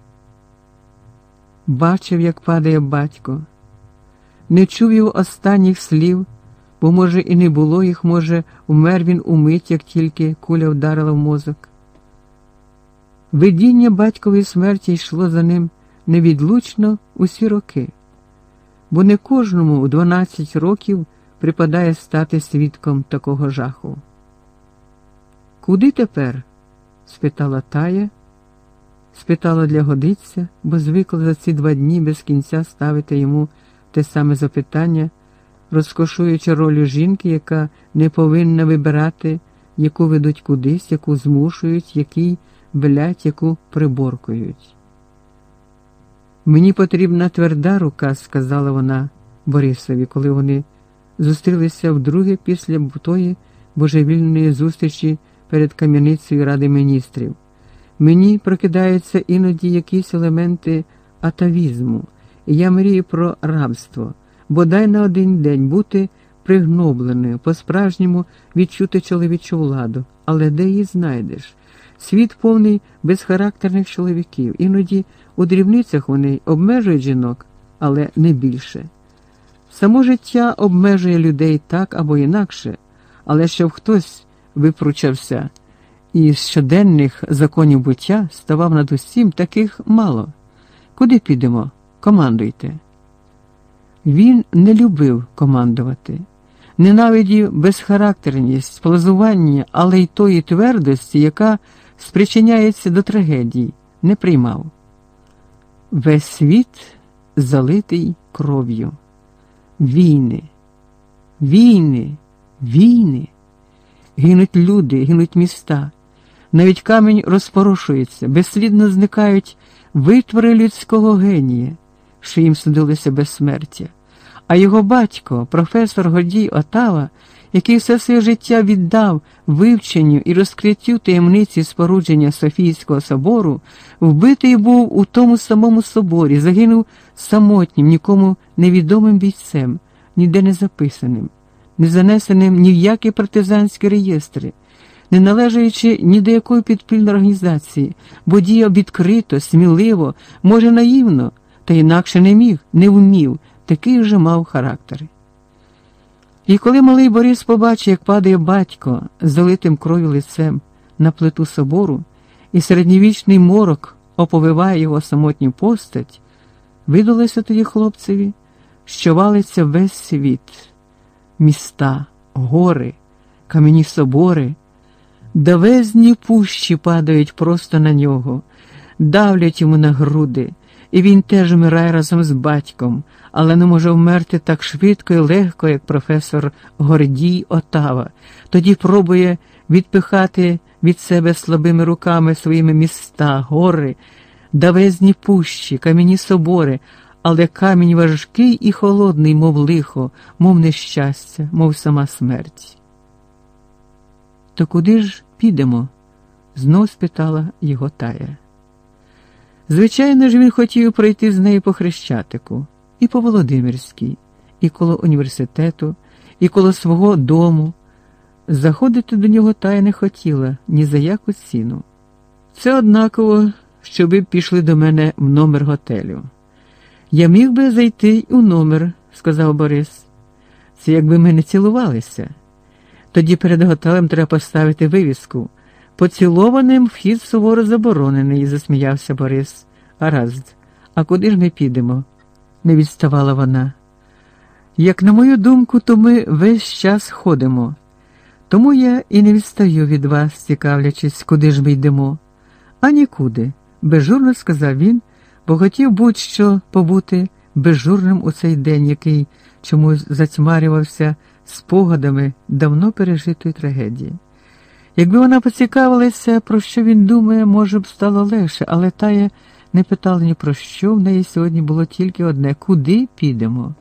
Бачив, як падає батько, не чув його останніх слів, бо, може, і не було їх, може, умер він умить, як тільки куля вдарила в мозок. Видіння батькової смерті йшло за ним невідлучно усі роки, бо не кожному у 12 років припадає стати свідком такого жаху. Куди тепер? спитала тая, спитала для годиця, бо звикла за ці два дні без кінця ставити йому те саме запитання, розкошуючи роль жінки, яка не повинна вибирати, яку ведуть кудись, яку змушують, який блять, яку приборкують. Мені потрібна тверда рука, сказала вона Борисові, коли вони зустрілися вдруге після тої божевільної зустрічі перед кам'яницею Ради міністрів. Мені прокидаються іноді якісь елементи атавізму, і я мрію про рабство, бодай на один день бути пригнобленою, по-справжньому відчути чоловічу владу, але де її знайдеш? Світ повний безхарактерних чоловіків, іноді у дрібницях вони обмежують жінок, але не більше. Само життя обмежує людей так або інакше, але щоб хтось випручався і з щоденних законів буття ставав над усім таких мало. Куди підемо? Командуйте. Він не любив командувати, ненавидів безхарактерність, плазування, але й тої твердості, яка спричиняється до трагедій, не приймав. Весь світ залитий кров'ю. Війни, війни, війни. Гинуть люди, гинуть міста. Навіть камінь розпорошується, безслідно зникають витвори людського генія, що їм судилося безсмертя. А його батько, професор Годій Отава, який все своє життя віддав вивченню і розкриттю таємниці спорудження Софійського собору, вбитий був у тому самому соборі, загинув самотнім, нікому невідомим бійцем, ніде не записаним, не занесеним ні в які партизанські реєстри, не належаючи ні до якої підпільної організації, бо діяв відкрито, сміливо, може, наївно, та інакше не міг, не вмів, такий вже мав характер. І коли малий Борис побачив, як падає батько з залитим кров'ю лицем на плиту собору, і середньовічний морок оповиває його самотню постать, видалося тоді хлопцеві, що валиться весь світ, міста, гори, кам'яні собори, давезні пущі падають просто на нього, давлять йому на груди, і він теж вмирає разом з батьком, але не може вмерти так швидко і легко, як професор Гордій Отава. Тоді пробує відпихати від себе слабими руками своїми міста, гори, давезні пущі, кам'яні собори, але камінь важкий і холодний, мов лихо, мов нещастя, мов сама смерть. То куди ж підемо? знов спитала його тая. Звичайно ж, він хотів пройти з нею по Хрещатику, і по Володимирській, і коло університету, і коло свого дому. Заходити до нього тая не хотіла ні за яку ціну. Це однаково, що ви пішли до мене в номер готелю. Я міг би зайти у номер, сказав Борис. Це якби ми не цілувалися. Тоді перед готелем треба поставити вивіску. Поцілованим вхід суворо заборонений, засміявся Борис. Гаразд, а куди ж ми підемо? не відставала вона. Як на мою думку, то ми весь час ходимо. Тому я і не відстаю від вас, цікавлячись, куди ж ми йдемо. А нікуди, безжурно сказав він, бо хотів будь-що побути безжурним у цей день, який чомусь затьмарювався спогадами давно пережитої трагедії. Якби вона поцікавилася, про що він думає, може б стало легше, але тая не питала ні про що в неї сьогодні було тільки одне куди підемо.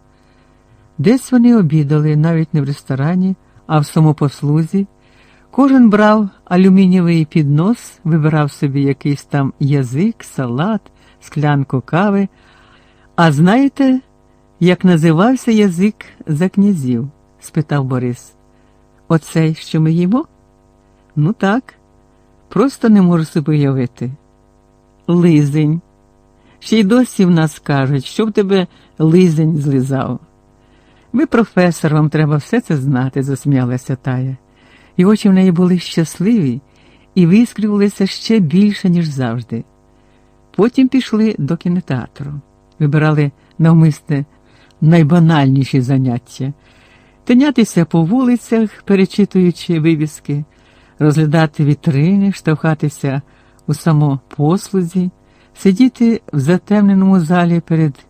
Десь вони обідали навіть не в ресторані, а в самопослузі. Кожен брав алюмінієвий піднос, вибирав собі якийсь там язик, салат, склянку кави. А знаєте, як називався язик за князів? спитав Борис. Оцей, що ми їмо? Ну так, просто не можу собі уявити. Лизень. Ще й досі в нас кажуть, щоб тебе лизень злизав. Ви, професор, вам треба все це знати, засміялася тая. І очі в неї були щасливі і вискрювалися ще більше, ніж завжди. Потім пішли до кінотеатру, вибирали навмисне найбанальніші заняття, тинятися по вулицях, перечитуючи вивіски, розглядати вітрини, штовхатися у самопослузі, сидіти в затемненому залі перед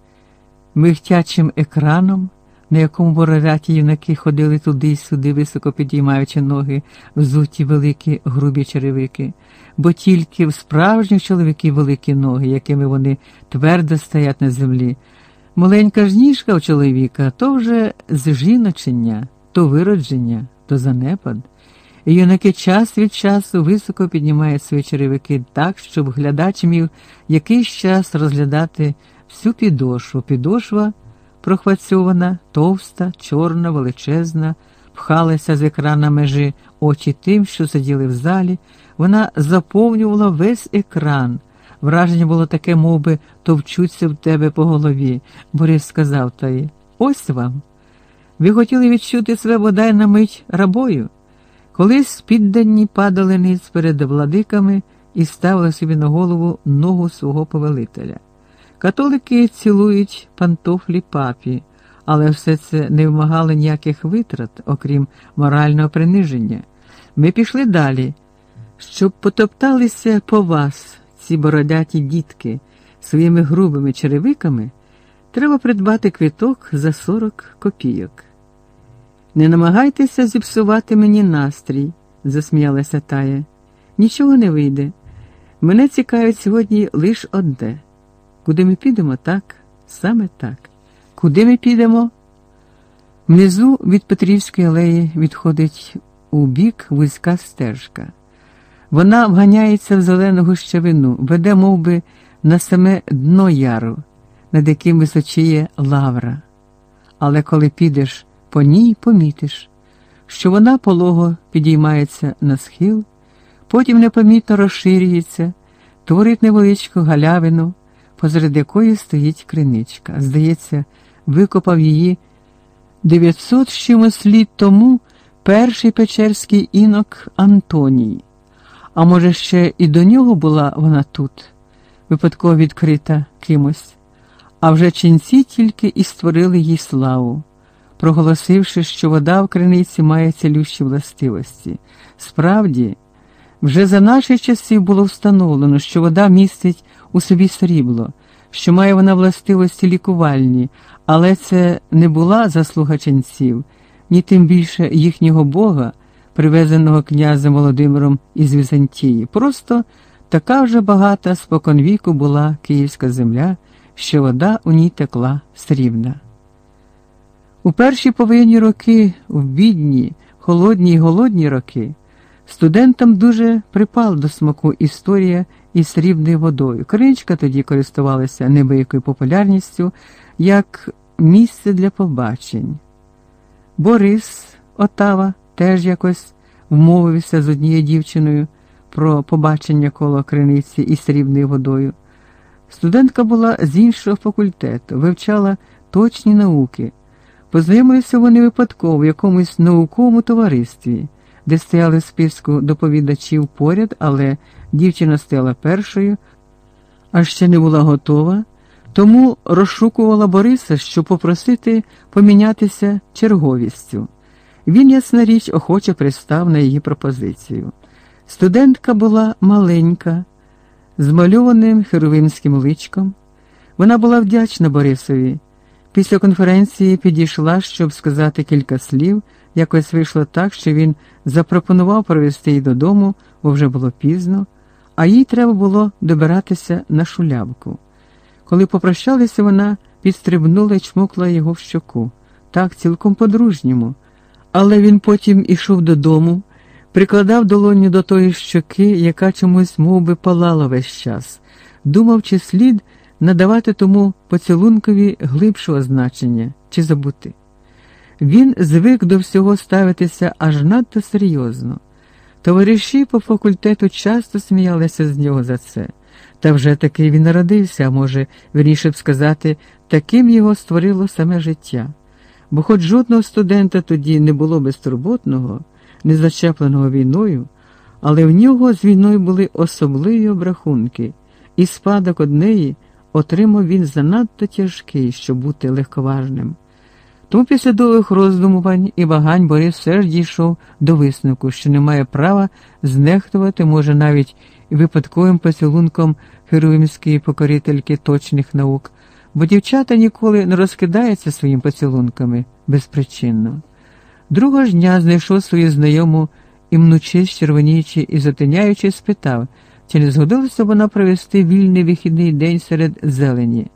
михтячим екраном на якому бородаті юнаки ходили туди й сюди, високо підіймаючи ноги, взуті великі грубі черевики, бо тільки в справжніх чоловіків великі ноги, якими вони твердо стоять на землі. Маленька ж ніжка у чоловіка то вже зжіночення, то виродження, то занепад. Юнаки час від часу високо піднімають свої черевики так, щоб глядач міг якийсь час розглядати всю підошву. Підошва – прохвацьована, товста, чорна, величезна, пхалася з екрана межі очі тим, що сиділи в залі, вона заповнювала весь екран. Враження було таке, мов би, товчуться в тебе по голові. Борис сказав та ось вам. Ви хотіли відчути себе бодай на мить рабою? Колись піддані падали ниць перед владиками і ставили собі на голову ногу свого повелителя. Католики цілують пантофлі папі, але все це не вимагало ніяких витрат, окрім морального приниження. Ми пішли далі, щоб потопталися по вас, ці бородяті дітки, своїми грубими черевиками, треба придбати квіток за 40 копійок. Не намагайтеся зіпсувати мені настрій, засміялася Тая. Нічого не вийде. Мене цікавить сьогодні лише одне. Куди ми підемо, так? Саме так. Куди ми підемо? Внизу від Петрівської алеї відходить у бік вузька стежка. Вона вганяється в зелену гущавину, веде мов би, на саме дно яру, над яким височіє лавра. Але коли підеш по ній, помітиш, що вона полого підіймається на схил, потім непомітно розширюється, творить невеличку галявину посеред якої стоїть криничка. Здається, викопав її 900 чимось літ тому перший печерський інок Антоній. А може, ще і до нього була вона тут, випадково відкрита кимось, а вже ченці тільки і створили їй славу. Проголосивши, що вода в криниці має цілющі властивості. Справді, вже за наших часів було встановлено, що вода містить у собі срібло, що має вона властивості лікувальні, але це не була заслуга ченців, ні тим більше їхнього Бога, привезеного князем Володимиром із Візантії. Просто така вже багата споконвіку була київська земля, що вода у ній текла срібна. У перші повинні роки, в бідні, холодні й голодні роки, студентам дуже припала до смаку історія із срібною водою. Криничка тоді користувалася небиякою популярністю як місце для побачень. Борис Отава теж якось вмовився з однією дівчиною про побачення коло криниці із срібною водою. Студентка була з іншого факультету, вивчала точні науки. Познайомилися вони випадково в якомусь науковому товаристві, де стояли списку доповідачів поряд, але дівчина стояла першою, а ще не була готова, тому розшукувала Бориса, щоб попросити помінятися черговістю. Він, ясна річ, охоче пристав на її пропозицію. Студентка була маленька, з мальованим херовимським личком. Вона була вдячна Борисові. Після конференції підійшла, щоб сказати кілька слів. Якось вийшло так, що він запропонував провести її додому, бо вже було пізно, а їй треба було добиратися на шулявку. Коли попрощалися, вона підстрибнула і чмокла його в щоку, так цілком по-дружньому. Але він потім ішов додому, прикладав долоню до тої щоки, яка чомусь мов би, палала весь час, думав, чи слід надавати тому поцілункові глибшого значення чи забути. Він звик до всього ставитися аж надто серйозно. Товариші по факультету часто сміялися з нього за це, та вже таки він народився, а може, вірніше б сказати, таким його створило саме життя. Бо хоч жодного студента тоді не було безтурботного, не зачепленого війною, але в нього з війною були особливі обрахунки, і спадок однеї отримав він занадто тяжкий, щоб бути легковажним. Тому після довгих роздумувань і вагань Борис все ж дійшов до висновку, що не має права знехтувати, може, навіть випадковим поцілунком херуїмської покорительки точних наук, бо дівчата ніколи не розкидаються своїм поцілунками безпричинно. Другого ж дня знайшов свою знайому і мнучись, червоніючи і затиняючи, спитав, чи не згодилася вона провести вільний вихідний день серед зелені.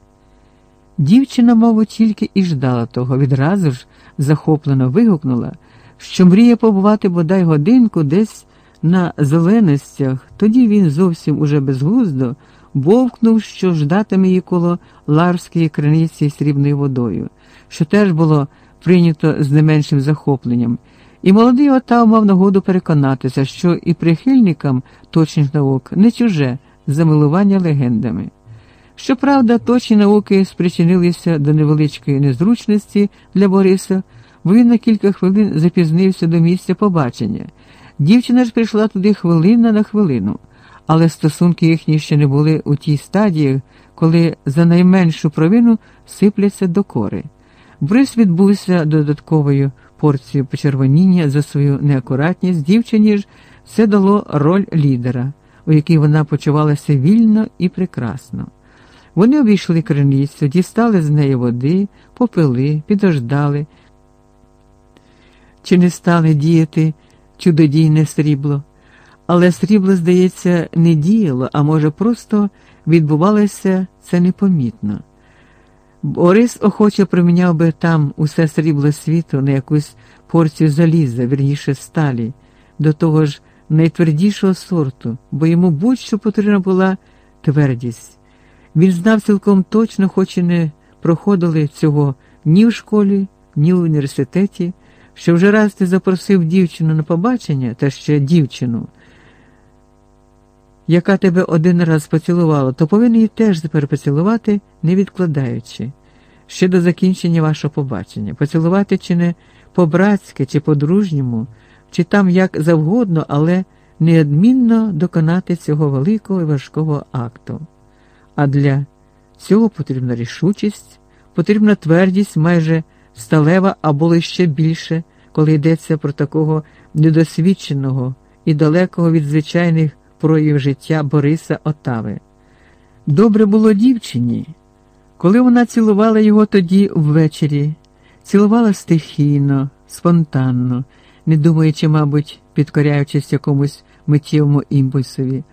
Дівчина, мабуть, тільки і ждала того, відразу ж захоплено вигукнула, що мріє побувати бодай годинку десь на зеленостях, тоді він зовсім уже безглуздо вовкнув, що ждатиме її коло ларської криниці срібною водою, що теж було прийнято з не меншим захопленням. І молодий отав мав нагоду переконатися, що і прихильникам точних наук не чуже замилування легендами. Щоправда, точні науки спричинилися до невеличкої незручності для Бориса, бо він на кілька хвилин запізнився до місця побачення. Дівчина ж прийшла туди хвилина на хвилину, але стосунки їхні ще не були у тій стадії, коли за найменшу провину сипляться докори. Борис відбувся додатковою порцією почервоніння за свою неакуратність, дівчині ж це дало роль лідера, у якій вона почувалася вільно і прекрасно. Вони обійшли криницю, дістали з неї води, попили, підождали. Чи не стали діяти чудодійне срібло? Але срібло, здається, не діяло, а може, просто відбувалося це непомітно. Борис охоче проміняв би там усе срібло світу на якусь порцію заліза, вірніше сталі, до того ж найтвердішого сорту, бо йому будь-що потрібна була твердість. Він знав цілком точно, хоч і не проходили цього ні в школі, ні в університеті, що вже раз ти запросив дівчину на побачення, та ще дівчину, яка тебе один раз поцілувала, то повинен її теж тепер поцілувати, не відкладаючи, ще до закінчення вашого побачення, поцілувати чи не по-братськи, чи по-дружньому, чи там як завгодно, але неодмінно доконати цього великого і важкого акту. А для цього потрібна рішучість, потрібна твердість майже сталева, а було ще більше, коли йдеться про такого недосвідченого і далекого від звичайних проявів життя Бориса Отави. Добре було дівчині, коли вона цілувала його тоді ввечері, цілувала стихійно, спонтанно, не думаючи, мабуть, підкоряючись якомусь миттєвому імпульсові,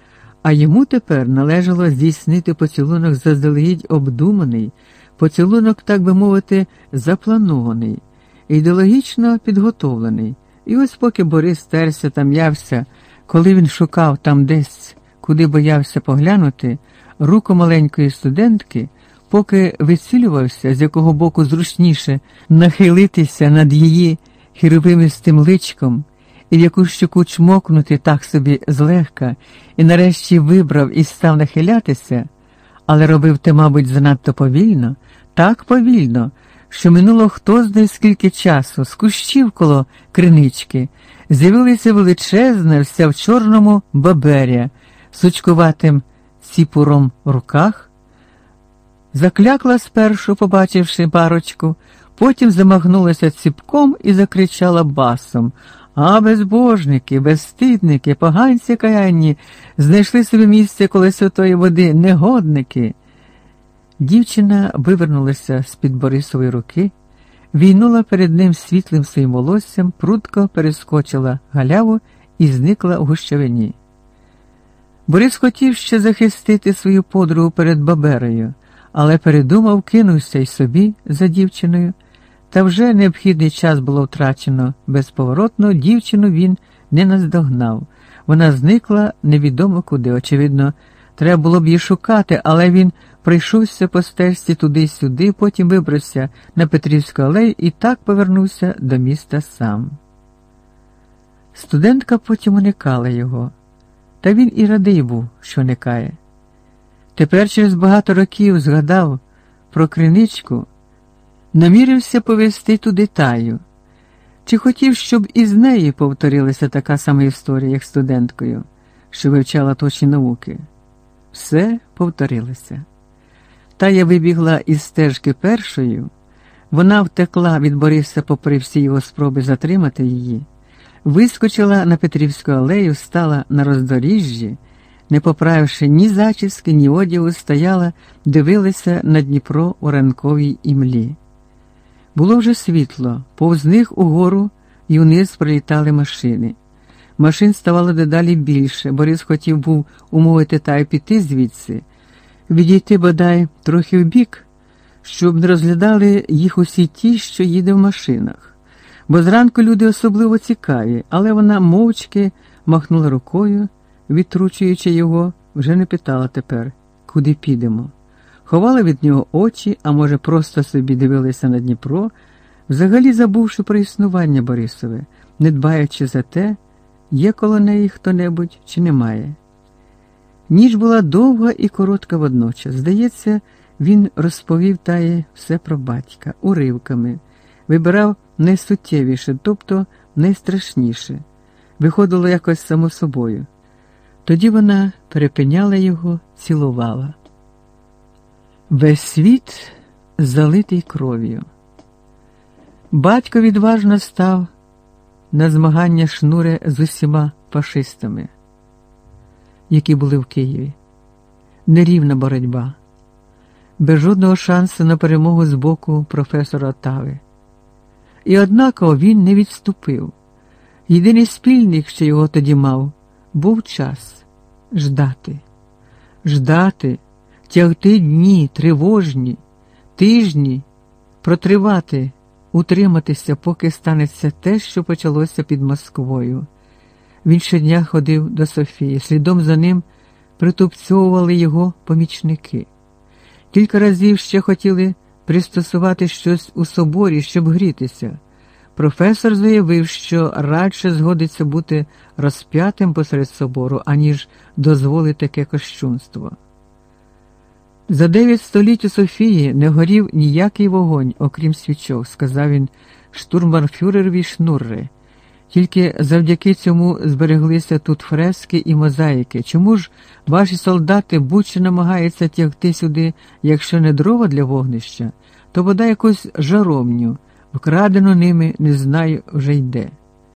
а йому тепер належало здійснити поцілунок заздалегідь обдуманий, поцілунок, так би мовити, запланований, ідеологічно підготовлений. І ось поки Борис терся та м'явся, коли він шукав там десь, куди боявся поглянути, руку маленької студентки, поки вицілювався, з якого боку зручніше нахилитися над її хіровимистим личком, і в яку щоку чмокнути так собі злегка, і нарешті вибрав і став нахилятися, але робив те, мабуть, занадто повільно, так повільно, що минуло хто знає скільки часу, з кущів коло кринички, з'явилася величезна, вся в чорному баберя, сучкуватим ціпуром в руках. Заклякла спершу, побачивши парочку, потім замахнулася ціпком і закричала басом. А безбожники, безстидники, поганці каянні знайшли собі місце коло святої води, негодники. Дівчина вивернулася з-під Борисової руки, війнула перед ним світлим своїм волоссям, прудко перескочила галяву і зникла в гущавині. Борис хотів ще захистити свою подругу перед баберою, але передумав, кинувся й собі за дівчиною. Та вже необхідний час було втрачено безповоротно, дівчину він не наздогнав. Вона зникла невідомо куди. Очевидно, треба було б її шукати, але він прийшовся по стежці туди-сюди, потім вибрався на Петрівську алею і так повернувся до міста сам. Студентка потім уникала його, та він і радий був, що уникає. Тепер через багато років згадав про криничку намірився повести туди таю, чи хотів, щоб із неї повторилася така сама історія, як студенткою, що вивчала точні науки. Все повторилося. Тая вибігла із стежки першою, вона втекла від Бориса попри всі його спроби затримати її, вискочила на Петрівську алею, стала на роздоріжжі, не поправивши ні зачіски, ні одягу, стояла, дивилася на Дніпро у ранковій імлі. Було вже світло, повз них угору і вниз прилітали машини. Машин ставало дедалі більше. Борис хотів був умовити та й піти звідси, відійти бодай трохи вбік, щоб не розглядали їх усі ті, що їде в машинах. Бо зранку люди особливо цікаві, але вона мовчки махнула рукою, відтручуючи його, вже не питала тепер, куди підемо ховала від нього очі, а може, просто собі дивилася на Дніпро, взагалі забувши про існування Борисове, не дбаючи за те, є коло неї хто небудь чи немає. Ніч була довга і коротка водночас. Здається, він розповів тає все про батька, уривками, вибирав найсуттєвіше, тобто найстрашніше, виходило якось само собою. Тоді вона перепиняла його, цілувала. Весь світ залитий кров'ю. Батько відважно став на змагання шнури з усіма фашистами, які були в Києві. Нерівна боротьба, без жодного шансу на перемогу з боку професора Тави. І однаково він не відступив. Єдиний спільник, що його тоді мав, був час ждати, ждати тягти дні тривожні, тижні, протривати, утриматися, поки станеться те, що почалося під Москвою. Він щодня ходив до Софії, слідом за ним притупцьовували його помічники. Кілька разів ще хотіли пристосувати щось у соборі, щоб грітися. Професор заявив, що радше згодиться бути розп'ятим посеред собору, аніж дозволить таке кощунство. За дев'ять століть у Софії не горів ніякий вогонь, окрім свічок, сказав він штурманфюрерові шнурри. Тільки завдяки цьому збереглися тут фрески і мозаїки. Чому ж ваші солдати будь-що намагаються тягти сюди, якщо не дрова для вогнища, то бодай якусь жаровню, Вкрадено ними не знаю вже йде.